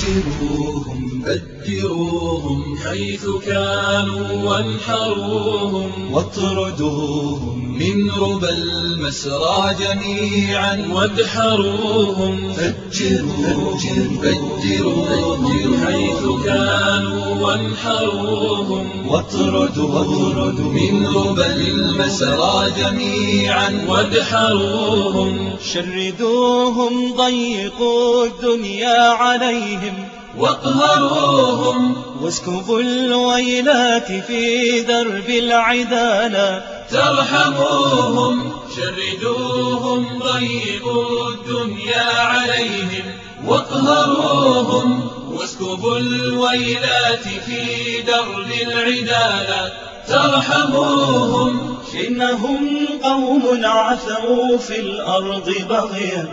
فجروهم فجروهم حيث كانوا وانحروهم. واطردوهم من ربى المسرى جميعا. وادحروهم. فجروا فجروا حيث كانوا وانحروهم. واطردوا من ربى المسرى جميعا. وادحروهم. شردوهم ضيقوا الدنيا عليهم. واقهروهم واسكبوا الويلات في درب العدالة. ترحموهم شردوهم ضيقوا الدنيا عليهم. واقهروهم واسكبوا الويلات في درب العدالة. ترحموهم. إنهم قوم عثوا في الأرض بغيا.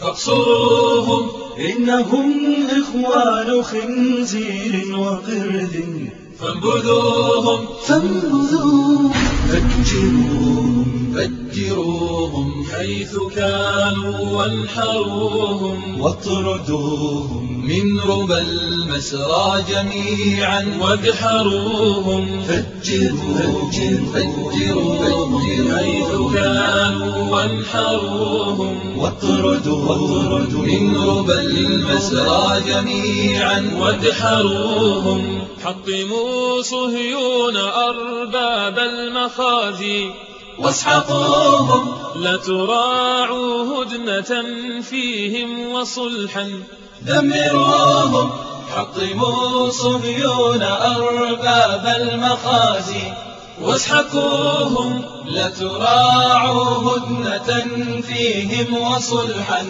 فاقصروهم. إنهم إخوان خنزير وقرد فانبذوهم. فانبذوهم. فجروهم فجروهم حيث كانوا وانحروهم. واطردوهم من ربى المسرى جميعا. وادحروهم. فجروا فجروا حيث كانوا وانحروهم. واطردوا من ربى المسرى جميعا. وادحروهم. حطموا صهيون أرباب المخازي واسحقوهم لتراعوا هدنة فيهم وصلحا دمروهم حطموا صهيون أرباب المخازي واسحقوهم لتراعوا هدنة فيهم وصلحا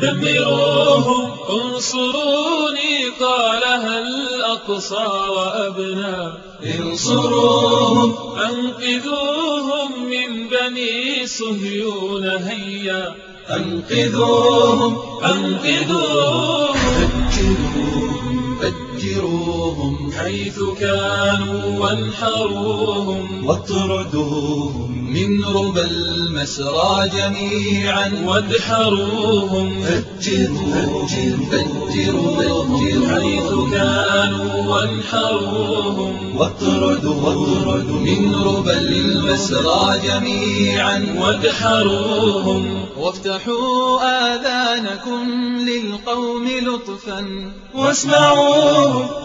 دمروهم انصروني قالها الأقصى وأبنى؟ انصروهم أنقذوهم من بني صهيون هيا. أنقذوهم. أنقذوهم. فجروهم فجروهم حيث كانوا وانحروهم واطردوهم من ربى المسرى جميعا وادحروهم. فجروا فجروا حيث كانوا وانحروهم واطردوا من ربى المسرى جميعا وادحروهم. وافتحوا آذانكم للقوم لطفا.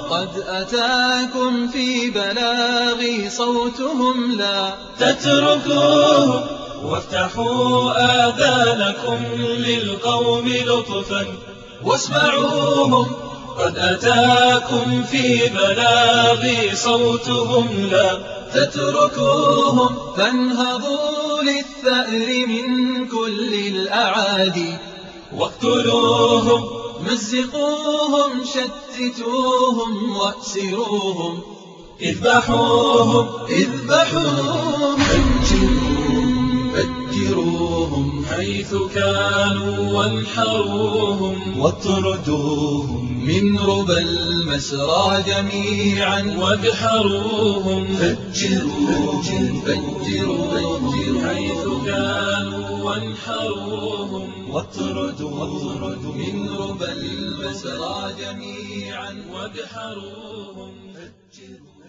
قد أتاكم في بلاغي صوتهم لا تتركوهم وافتحوا آذانكم للقوم لطفا واسمعوهم. قد أتاكم في بلاغي صوتهم لا تتركوهم. فانهضوا للثأر من كل الأعادي واقتلوهم. مزقوهم شتتوهم وأسروهم. اذبحوهم اذبحوهم. فجروهم فجروهم حيث كانوا وانحروهم. واطردوهم من ربى المسرى جميعا. وادحروهم فجروا فجروا حيث كانوا وانحروهم. واطردوا من ربى المسرى جميعا وادحروهم فجروا.